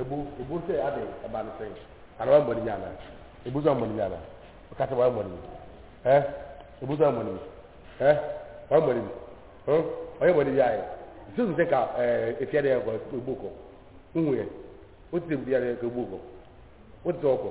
Ebu, ebu sɛ adɛn, ɛba no sɛn? Ana wammɔ ne nya anaa? Ebu sɛ wammɔ ne nya anaa? Ɔka sɛ wammɔ ne nya. Ɛ? Ebu sɛ wammɔ ne nya. Ɛ? Wammɔ ne nya. Hɔ? Ɔyɛ bɔne bi ayɛ. Sɛ sɛ ka ɛɛ efia deɛ kɔ ebu kɔ. Wohu yɛ. Wote efia deɛ kɔ ebu kɔ. Wote ɔkɔ.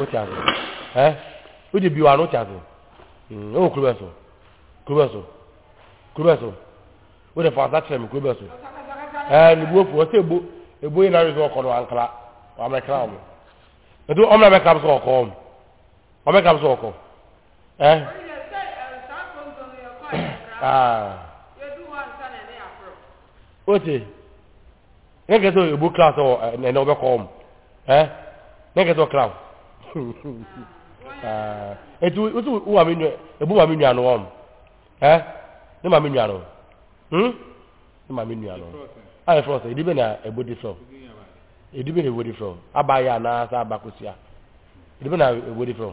o ti ase ɛ o de bi wa no o ti ase mm, o kuro bɛ so kuro bɛ so kuro bɛ so o de fa ɔsa kyerɛ mi kuro bɛ so ɛ ne bu ofu ɔsɛ ebo ebo yi na yɛ sɛ ɔkɔ no ankara wàmɛ kra wɔn etu ɔmɛ na bɛ kra so ɔkɔ wɔn ɔmɛ kra so ɔkɔ ɛ aa o ti. ne kɛ sɛ ɛbu class wɔ ɛnɛ wobɛkɔ wɔ m ne kɛ sɛ ɔkra ɛti wosi wo maame nua ɛbu maame nua no wɔ m ne maame nua no hmm? ne maame nua no a yɛ frɔ sɛ ɛdi bɛ na ɛbu di frɔ ɛdi bɛ na ɛbu di frɔ aba yɛ anaasɛ aba kosua ɛdi bɛ na ɛbu di frɔ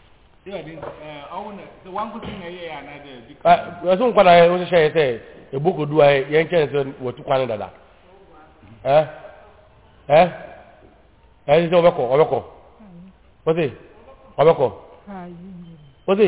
ɛso nkwa na wohyehyɛ yɛ sɛ ɛbɔ kɔdu a yɛnkyɛn sɛ wɔtu kwane dada ɛ ɛ ɛsɛ sɛ wɔbɛkɔ wɔbɛkɔ wɔse wɔbɛkɔ wɔse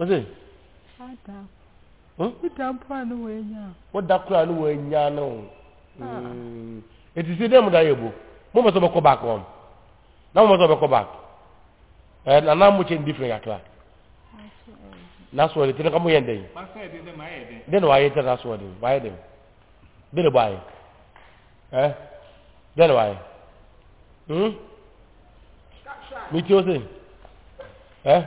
Ɔse. Ada. Hmm? Woda mpo a no wɔanya. Woda kora a no wɔanya no. Hmm. Eti se dɛ mo da yɛ bo. Mo bɛ sɛ bɛkɔ back wɔn. Na mo bɛ sɛ bɛkɔ back. Ɛɛ na na mo kyɛn different kakra. Na so ɔde tena ka mo yɛn dɛn. Dɛ na wayɛ tɛ na so ɔde wayɛ dɛn. Dɛ na bɔ ayɛ. Ɛɛ dɛ na wayɛ. Hmm. Mi ti o se. Ɛɛ.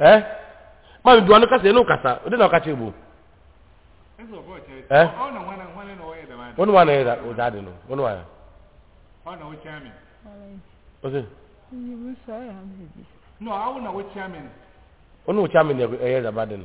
ɛ ma mi dua no kasa ɛnu kasa o de na ɔka kyerɛ bu ɛ wɔn wa na yɛ ɔdza adi no wɔn wa yɛ ɔsi. wɔn wɔ kyamin ɛyɛ ɛdaba di no.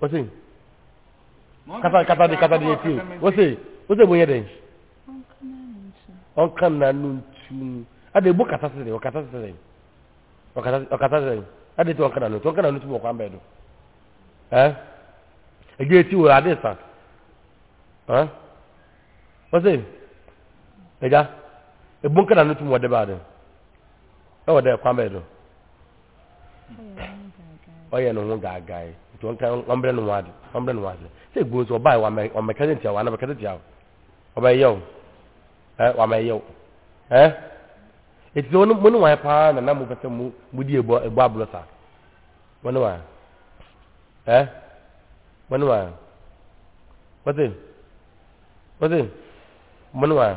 wose kasa kasa de kasa de yɛ tie wose wose mo yɛ dɛ ɔnka nanu ntu mu ɛde ebu kasa sɛ dɛ ɔkasa sɛ dɛ ɔkasa ɔkasa sɛ dɛ ɛde ti ɔnka nanu ntu ɔnka nanu ntu mu ɔkwan bɛɛ do ɛɛ ɛdi eti wɔ ade sa ɛɛ wose ɛgya ebu nka nanu ntu mu ɔde ba ade ɛwɔ dɛ kwan bɛɛ do. ɔyɛ ne ho gaagae nti ɔnka ɔmbrɛ ne ho ade ɔmbrɛ ne ho ase sɛ ebu nso ɔbaa wama ɔmɛka sɛ ntia wa anabɛka sɛ tia wo ɔbɛyɛ wo ɛ wama ɛyɛ wo ɛ eti sɛ wɔn mo ne wɔn paa na na mo pɛ sɛ mo mo di ebɔ ebɔ aburo saa wɔn ne wɔn ɛ wɔn ne wɔn wɔte wɔte wɔn ne wɔn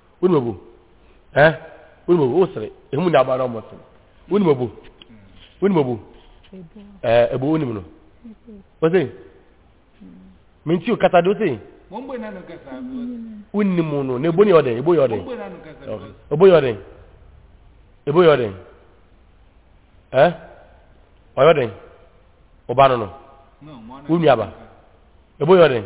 wone mabo ɛ wone mabo wo sere emu na aba na ɔmo sere wone mabo wone mabo ɛ ebo wone mu no wose menti o kasa de wose wone mu no na ebo ne ɔden ebo yɛ ɔden ebo yɛ ɔden ebo yɛ ɔden ɛ ɔyɛ ɔden ɔba no no wo nuaba ebo yɛ ɔden.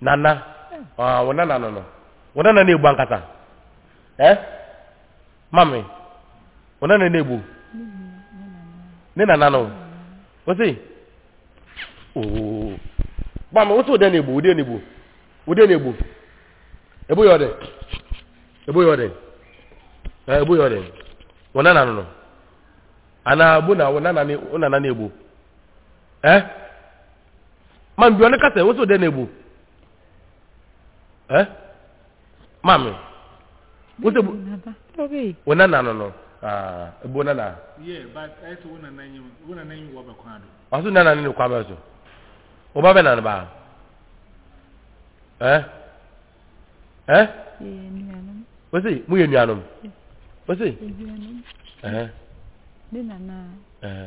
nana ah wo nana no no wo nana na ebu ankasa eh mami wo nana na ebu ne nana no o si ooo mami wo si wo de na ebu wo de na ebu wo de na ebu ebu yɛ ɔdɛ ebu yɛ ɔdɛ eh ebu yɛ ɔdɛ wo nana no no ana ebu na wo nana ne wo nana na ebu eh. manduane ka sɛ wo so dɛn na ɛbu ɛ maame wo sɛ bu wo nana no no ɛbu ah, nana ɔso nana ne ne kwa bɛ so wo ba bɛ nane baa ɛ ɛ wo se mo yɛ nuanom wo se ɛhɛ ne nana ɛhɛ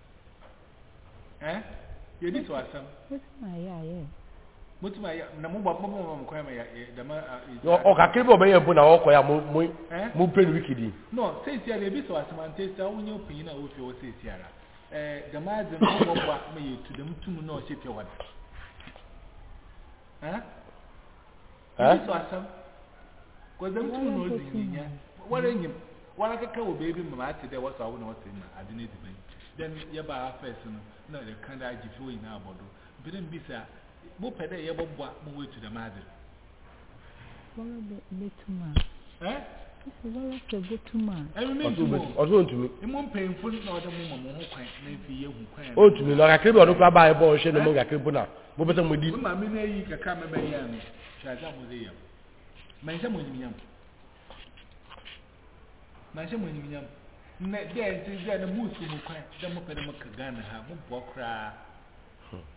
Eh? Yɛdi so asɛm. Motumi ayɛ ayɛ. Motumi ayɛ na mo bɔ mo bɔ mo kwan ma yɛ dɛm a. Ɔkakere bi ɔbɛyɛ mpo na ɔkɔ ya mo mo eh? mo brain wiki di. No seesia na ebi so asɛm ante sɛ wonyɛ opanyin a wofi hɔ seesia ara. Eh, dɛm adze no mo bɔ ma yɛ tu dɛm tum na ɔhyɛ pia wada. Eh? Bibi so asɛm. Cause ɛm tum na ɔdzi nyinya. Wara nyim. Wara kɛkɛ wɔ baabi ma ate dɛ wɔsɔ awo na wɔsɛ ma ade no edzi bɛn. Then yɛbaa ha first no na yɛka dɛ agye fie nyinaa abɔ do. Mepɛ dɛ mibisa, mopɛ dɛ yɛbɔboa ma woetu dɛm adze no? Wara dɛ ebotum a. Eh? Ese wara sɛ ebotum a. Ɛno ne ntum o. Ɔse ontumi. Emo mpanyimfo no na ɔwɔ dɛ mo ma mo ho kwan na afei yɛahu kwan a. Ontumi. Na kakra bi a ɔno koraa baa yɛbɔɔ nhwɛ no mu kakra mpo na. Mo pese mo di. Mo maame na yi kakra me bɛyɛ ano. Hwɛ mo de yam. Manhyɛ mo nyiminyam. Manhyɛ mo nyiminyam. Na dɛ nti dɛ na mo su mo kwan dɛ mo pɛ dɛ mo ka Ghana ha mo boa koraa.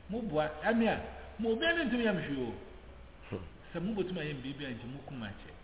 Mo boa amia mo obi ne ntumi yam hwee o. Sɛ mo botumi ayɛ biribi a nti mo kuma kyɛ.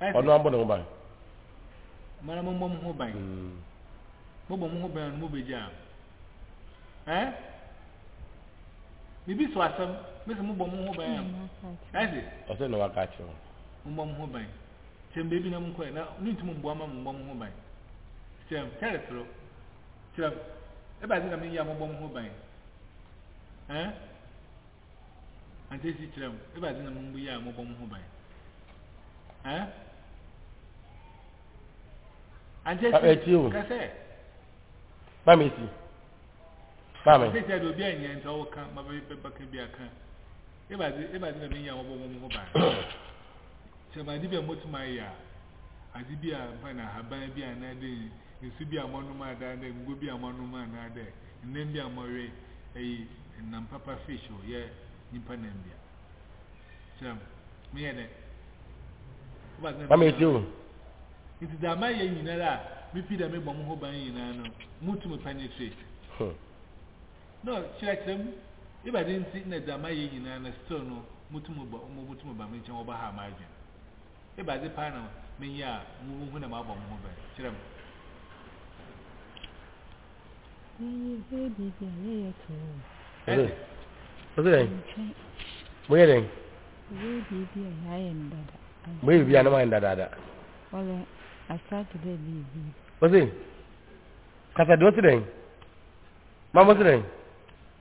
ɔno abɔ ne ho ban mara mo mmɔ mo ho ban hmm. mo bɔ mo ho ban no mo bɛgya ɛn bibi so asɛm mese mo bɔ mo ho ban a ɛse ɔsɛ na waka akyerɛ mo mo bɔ mo ho ban kyɛm baabi na mo nkɔɛ na mentumi mboa ma mo bɔ mo ho ban kyɛm tɛretoro kyɛm ɛbɛadze na meyɛ a mo bɔ mo ho ban ɛn Ante si kyerɛ mo, ebadze na mo mbu yi a mobɔ mo ho ban? Eh? Ante si, ka sɛ. Mami si. Mami. Ante si adi obi a nyɛ nti ɔwɔ ka, ma bɛ bɛ baka bi aka. Ebadze ebadze na mi yi a mobɔ mo ho ban. Sɛ ma adi bi a mo tuma yi a, adi bi a mpa na ahaban bi a na de nsu bi a mo anum a da de ngo bi a mo anum a na de. Nam bi a wɔwe ɛyi nam papa fish o yɛ nipa nam bia kyerɛ mo me yɛ dɛ ɔbɛdze o nti dza ma yɛ nyinara a me pi dɛ me bɔ mo ho ban nyinara no mo tum penetrate hmm. no kyerɛ kyerɛ mo ibɛdze nti na dza ma yɛ nyinara no still no mo tum bɔ mo tum ba me nkyɛn wɔbɔ ha ma adwen ibɛdze paa na me yɛ a mo hu na ma bɔ mo ho ban kyerɛ mo moyɛ dɛn moyɛ biribi a na moayɛ dadaada ɔse kasa deɛ ɔse dɛn ma mo se dɛn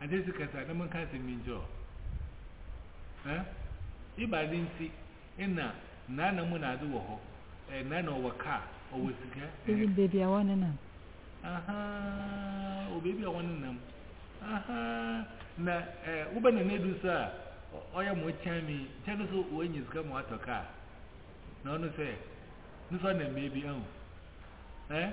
Agye si kasa na monka asɛm bi nkyerɛ ɔ. Ɛ? Ebade nti na Nana mu na ade wɔ hɔ. Ɛ, Nana ɔwɔ kaa, ɔwɔ sika. Ɛ? Ebi baabi a wɔnenam. Ahaa, ɔwɔ baabi a wɔnenam. Ahaa, na ɛ, wobɛ na n'adu so a, ɔyɛ mo kyɛn mi, kyɛn no so wɔanya sika ma watɔ kaa. Na ɔno sɛ, no so anam baabi ahu. Ɛ?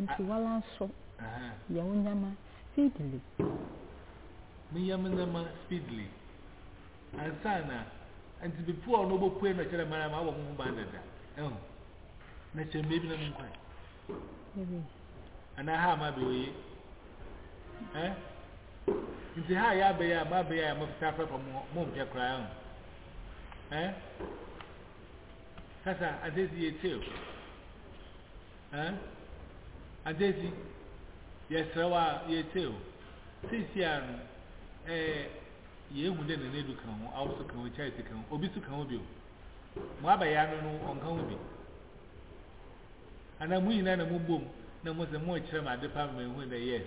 Nti wala nso yɛ wo nyama speedily. Me yɛ me nyama speedily. Ansa na nti before ɔno bɔ pue na kyerɛ mara ma awɔ mo ho ban dada. Ɛho. Na kyerɛ mmebi na mo nkwan. Ebi. Ana ha ma bi oye. Eh? Nti ha ya be ya ma be ya mo fita fɛ pa mo mo mpɛ kura ɛho. Eh? Kasa adesi yɛ kyɛw. Ɛn? Adedzi, yɛserɛ wo ara, yɛretsie wo. Seseiara no, eh, yeehu dɛ Nana Edu ka ho, Awo so ka ho, Charity ka ho, obi so ka ho bio. Mo abayaa no no, ɔnnka ho bi. Anaa mo nyina na mobom na mo se morekyerɛ me ade paa ma mehu dɛ yes,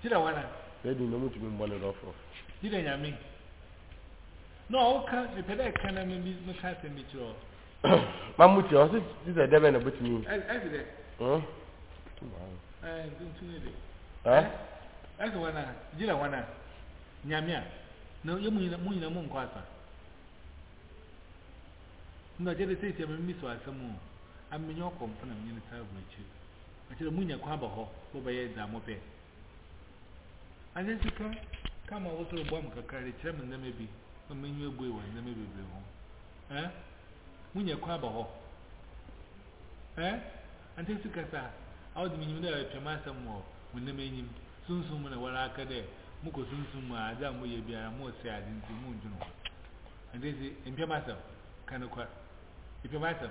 Ti na wana. Sɛ din na ɔmo tumi mbɔ ne dɔfo. Ti na nyame. Na ɔwɔ ka ne pɛ dɛ ka na mi bi mi ka asɛm bi kyerɛ ɔ. Ma mo ti ɔsi ti sɛ dɛbɛ na bɛtumi. Ɛsi dɛ. Ɛɛ ntumi de. Ɛɛ ɛsi wana gyi na wana nyame a na yɛ mu nyina mu nyina mu nkɔ asa. Na gye de sɛ sɛ mi mi so asɛm o. Ami nyɛ ɔkɔmfo na mi nyɛ ne saa aburokyire. Ɔkyerɛ, Munya kwan bɔ hɔ, mobɛyɛ dza mopɛ. Adze so ka, ka ma wo sor boa mo kakra dze kyerɛ me ndzɛmba bi ma m'enyiwa ebue wɔ ndzɛmba beberee ho. Ɛɛh? Munya kwan bɔ hɔ. Ɛɛh? Adze so kasa, Aɔdze minyim dɛ ɔretweɔn m'asɛm wɔ honam enyim, sunsum mu na woara aka dɛ mokɔ sunsum mu a adze a moyɛ biara moresɛɛ adze ntsi monndwen ho. Adze so, Mpɛ m'asɛm, ka nokwar. Epɛ m'asɛm?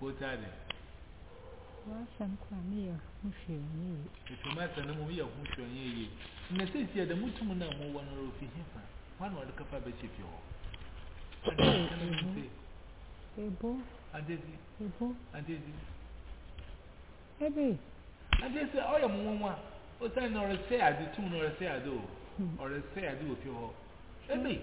Wota de. W'asɛm kɔ a me yɛ ho hwɛ nyɛ ye. Efi m'asɛm no mu me yɛ ho hwɛ nyɛ ye. Na sɛsi ɛdɛ mo tum no a mo wɔ no rɔ fi he fa? Hwa na ɔde kafa bɛhyɛ fi hɔ? Ebo. Adesi. Ebo. Adesi. Ebe. Adesi ɔyɛ mo nwanwa. Osan na ɔresɛ ade tum na ɔresɛ ade o. Ɔresɛ ade wɔ fi hɔ. Ebe.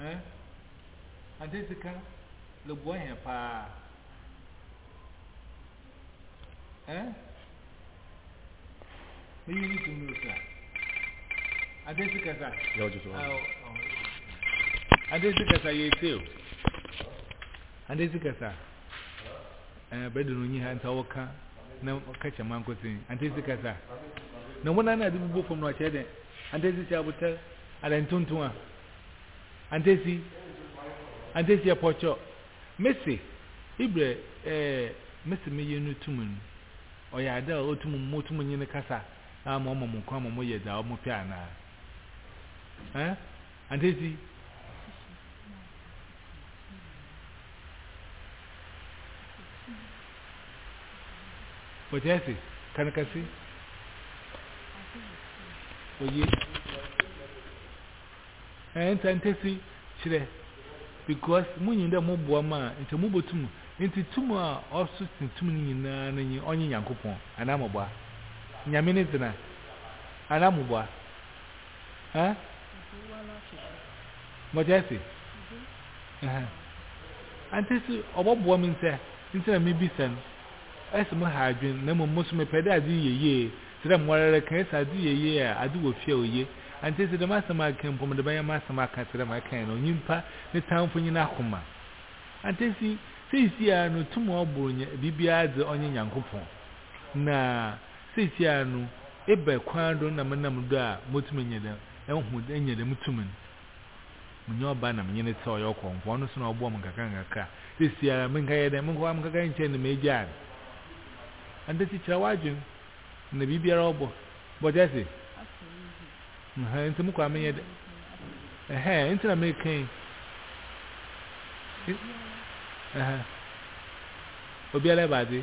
Eh ade sika le boa hɛn paa eh Meyi ne tum no sa ade sika sa ade sika sa yɛ teo ade sika sa eh bɛdi no nyi ha nta wɔka na wɔka kyɛ mankoten ade sika sa na wɔn nana ade bubu fam no akyerɛ dɛ ade sika abotɛ Adentonton a antesi antesi yɛ pɔkyɔ mese ibrɛ eh mese me yere no tum no ɔyɛ ade a otum motum nye no kasa na ama ɔma mo kwan ma mo yɛ dza ɔmo pɛ anaa eh antesi Wate ase? Ka no kɛse. Oye. Eh, nta ntesi kyerɛ because mo nyi dɛ mo boa ma nti mo botum nti tum a ɔso sen tum no nyinaa no nye ɔnye Nyankopɔn ana mo boa Nyame ne dzena ana mo boa eh Mote ase? Ɛhɛ. Ante se ɔbɔboa me nsa nti na mebisa no. Ɛse moha adwen, na mmom moso mepɛ de ade yɛ yie. Te dɛ mo ara reka, ɛse ade yɛ yie a, ade wɔ fie a oye. Ante se dɛm asem a ken mpo mede bɛyɛ m'asem aka te dɛ ma ken no, nyimpa ne tamfo nye n'akoma. Ante se seisei ara no tum a ɔbor nya biribiara dze ɔnye Nyankopɔn. Na seisei ara no ebɛ kwan do na menam do a motum enya dɛm? Ehu dɛ enya dɛm tum no. Munya ɔba na menye no tse ɔyɛ ɔkɔmfo, ɔno so na ɔboa me nkakrankakra. Seseiara menkɛyɛ dɛn? Monkɔ nkɛka nkyerɛ no dɛ megyaa no. Antse kyekyerɛ w'adwen na biribiara a ɔbɔ bɔgya dze, mha ntsi mokɔ a menyɛ dɛn? Ehe ntsi na mereka yi? Ehe, obiara ebadze.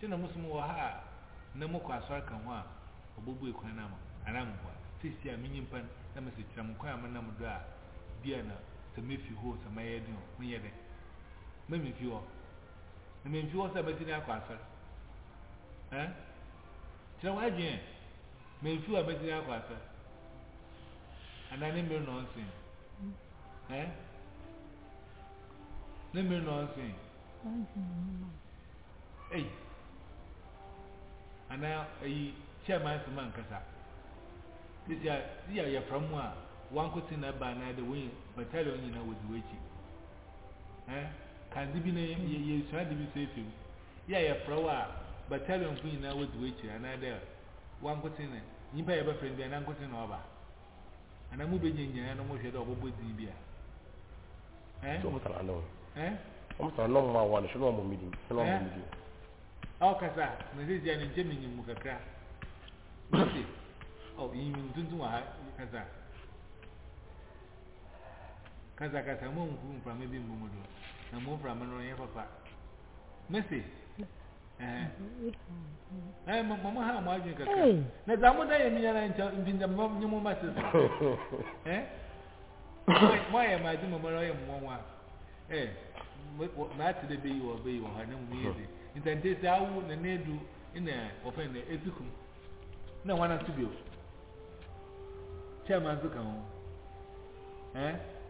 Sɛ na mo nso mowɔ ha a na mokɔ asɔr ka ho a, obobue kwan no ama mo, anaa mboa? Sesei a me nyimpa no, na mese kyerɛ mo kwan a menam do a, bi a na sɛ mefi hɔ o, sɛ mɛyɛ dɛn o, menyɛ dɛn ma mimfi hɔ? Na memmfi hɔ sɛ mesi dɛn akɔ asɔr? Ɛ? Kyerɛ w'adwen ɛ! Memmfi hɔ a mesi dɛn akɔ asɔr? Anaa ne mber na ɔnnsen? Ɛ? Ne mber na ɔnnsen? Ei! Anaa eyi kyɛɛ m'asɛm ankasa. Dze a dze yɛ ayɛfra mu a wɔannkotsen na ba anaadɛ wonye battalion nyina wodzi w'ekyir. Ɛn, ka adze bi na yeesua adze bi so efi mu. Yɛ ayɛfra wo a battalionfo nyina wodzi w'ekyir anaadɛ w'annkotsen na nyimpa a yɛbɛfrɛ no biara n'annkotsen na ɔba. Ana mo bɛ nyanya no mo hwɛ dɛ ɔbɔ bɔ dzin bi a. Eh. So mo tala ano. Eh. Mo tala no mo awa no so no mo midi. So no mo midi. Aw kasa, me se dia ne nche me nyim mo kakra. Mate. Aw yin mi tuntun wa ha kasa. Kasa kasa mo nku mfra me bi mbu mo do. Na mo mfra me no yɛ papa. Mese. ɛɛ mo mo ha mo adwene kakra na dza mo da yɛ mi nyana nkyɛn nti dza mo nye mo ma sɛ so ɛɛ mo ayɛ mo adze mo mo ayɛ mo nwa ɛɛ mo mo ate dɛ bɛyi wɔ bɛyi wɔ hɔ na mo mi yɛ dze ntɛntɛ sɛ awo na ne du na wɔfɛn no esi kum na wɔn aso bio chairman nso ka ho ɛɛ.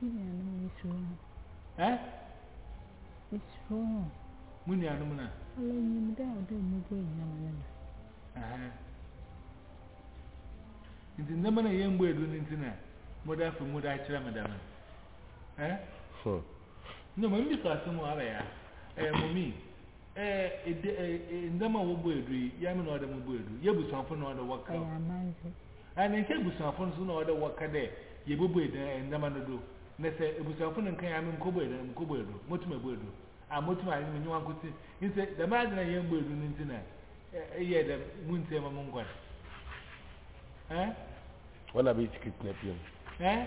Me nuanom mesuro mo. Ɛ? Mesuro mo. Mo nuanom no a. Ala nyim dɛ ɔdɔ mu bɔ nyina ma ne na. Aha. Nti nneɛma na yɛn mbɔ edu no nti na mo da afi mu da akyerɛ me dɛm. Ɛ? Hɔ. Nyɛ mo mbi sɔ asɛm ɔbɛ ya. Ɛ mo mi. Ɛ ede ɛ nneɛma wɔbɔ edu yi yɛ me na ɔdɛ mo bɔ edu. Yɛ busuafo na ɔdɛ wɔka. Ɛ amanze. Ana nkyɛ ebusuafo no so na ɔwɔ dɛ wɔka dɛ yebobuei dɛm ndzɛmba no do? Na sɛ ebusuafo no nnka nye a mennkɔbuei do, ana mukobuei do? Motum ebue do? Aah, motum aah, emi menye wanko tse. Ntsi dɛm adze no a yemmbuei do no ntsi na eyɛɛ dɛm, munntsie ma monkɔ no? Ehh. Ɔna bɛyɛ sikiriti no apue no. Ehh.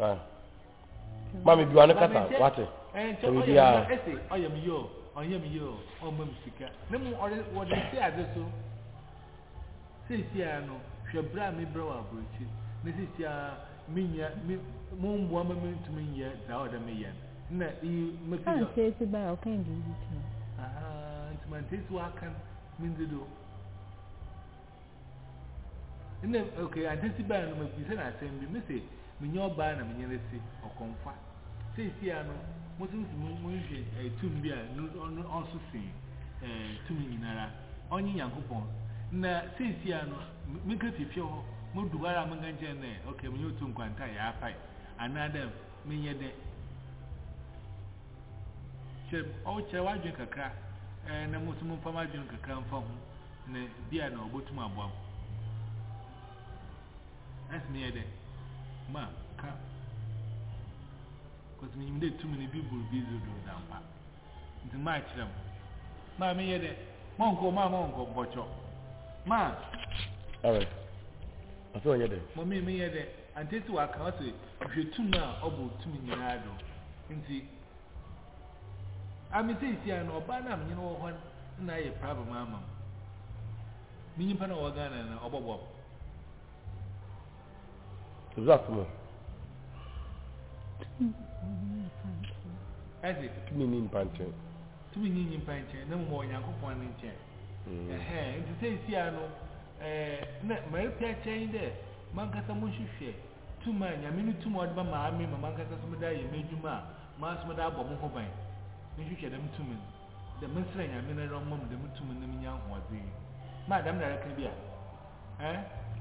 Ah. Mami biwa ne kasa wate. Ebi biya. Ese oye mi yo, oye mi yo, o mo mi sika. Ne mu ore wo de se ade so. Se se a no, hwe bra mi bra wa abrochi. Ne se se a mi nya mi mo mboa ma mi ntumi nyɛ dza ɔda me yɛ na iyi mɛsi yɛ. ɔn tesi ba yɛ ɔkan di yi ti. aha ntoma ntesi wa kan mi ndi do. Nna okay adesi bae no mebisa no asɛm bi mese menye ɔbaa na menye no se ɔkɔmfa seisia no mose mese monhwɛ eh, tum bi a ɔno ɔso sen eh, tumi nyinara ɔnye Nyankopɔn na seisia no meka fi fie hɔ modu hɔ ara menka nkyɛn nɛ okay menye otu nkwanta yɛapae anaa dɛ menyɛ dɛ Kyerɛ me, ɔwo kyerɛ w'adwen kakra eh, na mo so mo mfa m'adwen kakra mfa ho na bia na obotum aboa mo. Ɛs me yɛ dɛ, ma, ka, cause me nyim dɛ tumi no bi bor bi dze do dza mpa, ntsi ma kyerɛ mo, ma me yɛ dɛ, mo nkɔ, ma mo nkɔ, bɔkyɔ, ma. Alright, ɔsɛ ɔyɛ dɛ. Mo me me yɛ dɛ. Ankyɛ si ɔakã se, Hwɛ tum a ɔbor tum nyina do ntsi. Ame seisiara no, ɔbaa no a menye no wɔ hɔ no na ayɛ problem ama m'. Me nyimpa no a ɔwɔ Ghana no na ɔbɔboa m'. Dze ato mo. Ɛdze. Tumi nyi nyimpa nkyɛn. Tumi nyi nyimpa nkyɛn na mmom ɔwɔ Nyankopɔn ne nkyɛn. Ɛhɛn, nti seisiara no, Ɛɛ, nna merepɛ akyerɛ hɛn dɛ mankasa monnhwehwɛ tum a Nyame no tum a ɔdze bɛma ame ma mankasa so medze ayɛ m'edwuma a maso medze abɔ moho ban. Monnhwehwɛ dɛm tum no, dɛ mensrɛ Nyame no ara ɔmma me dɛm tum no na menya ahoɔdzen. Mma dɛm na ereka bi a? Ɛɛ?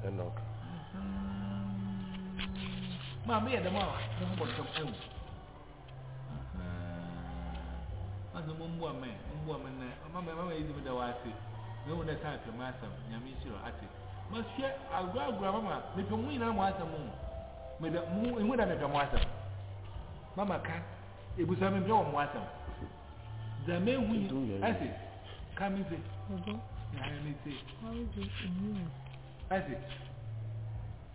Enoch. Ahaa. Mma meyɛ dɛm a, moho bɔtɔ me. Ew. Ahaa Ɔse momboa me momboa me nnɛ Mama me mama yɛdzi me dɛ w'ase Mehu dɛ time pɛ m'asɛm Nyame nhyira ate Mahwɛ agorɔ agorɔ mama Mepɛ mo nyinaa mo asɛm o Meda mehu dɛ mepɛ mo asɛm Mama ka ebusua me mpɛ wɔ mo asɛm Dza mehu nyi Ase ka me se Nyame me se Ase